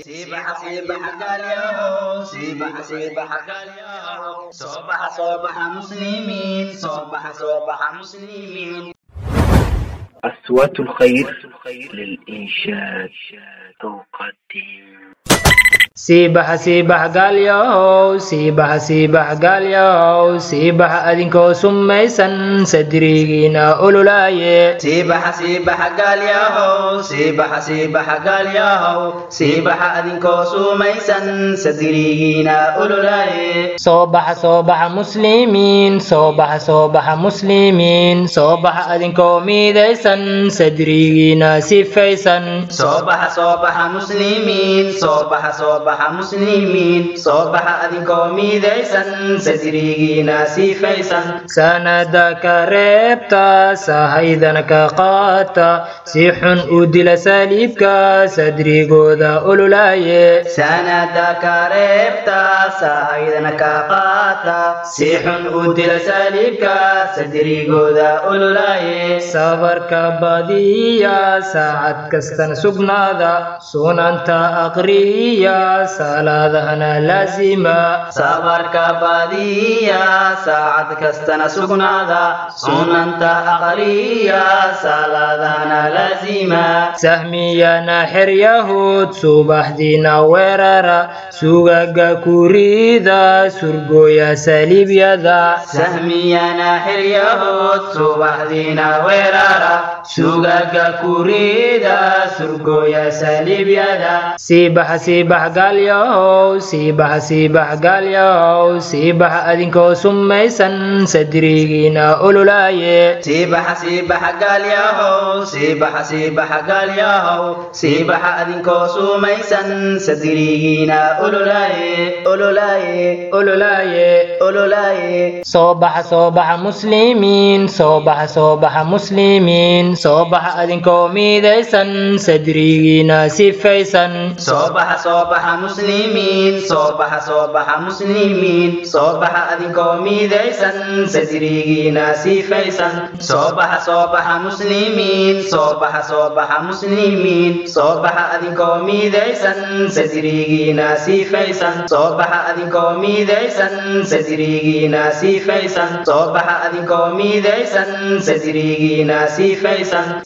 سيبح سيبح قالوا سيبح سيبح قالوا صبح صبح مسلمين صبح صبح مسلمين أصوات الخير للإنشاد أو sibax sibax gaalyahow sibax sibax gaalyahow siibaxa adinkoo sumaysan sadrigiina ololaaye siibaxa siibaxa gaalyahow siibaxa siibaxa gaalyahow siibaxa adinkoo sumaysan sadrigiina ololaaye soo baxa soo baxa muslimiin soo baxa soo baxa muslimiin soo baxa adinkoo miidaysan sadrigiina sifaysan soo baxa soo baxa muslimiin soo baxa soo صباح مسلمين صباح أذكومي ديسا ستريقي ناسي فيسا سندك ريبتا سهيدنك قاتا سيح أدل ساليبك سدري قودا أولولاي سندك ريبتا سهيدنك قاتا سيح أدل ساليبك سدري قودا أولولاي صبرك بادية ساعد كستن سقنادا سننت أقريا salaadahana laazima safarka baadiya saacad kastana sugnaada sunanta aqriya salaadahana عزيما سهميانا حريهود صبح دينا ويرارا سوغاقا كوريدا سرقو يا ساليب يدا سهميانا حريهود صبح دينا ويرارا سوغاقا كوريدا سرقو يا ساليب يدا سيبح سيبح قال يهو سيبح سيبح قال يهو سيبح أدنكو سميسا سدريقينا أولولاي سيبح سيبح قال يهو سيبح siibaxa gaalyahow siibaxa adinkoo suumaysan sadirihiina ololaayeololaayeololaayeololaayesoobaxa soobaxa muslimiin soobaxa soobaxa muslimiin soobaxa adinkoo miidaysan sadirigiina sifaysan soobaxa soobaxa muslimiin soobaxa soobaxa muslimiin soobaxa adinkoo miidaysan sadirigiina sifaysan soobaxa soobaxa muslimiin soobaxa baxa soo baxa muslimiin soo baxa adinkoo miidaysan satirigiinaa siifaysan soo baxa adinkoo miidaysan satirigiinaa siifaysan soo baxa adinkoo miidaysan satirigiinaa siifaysan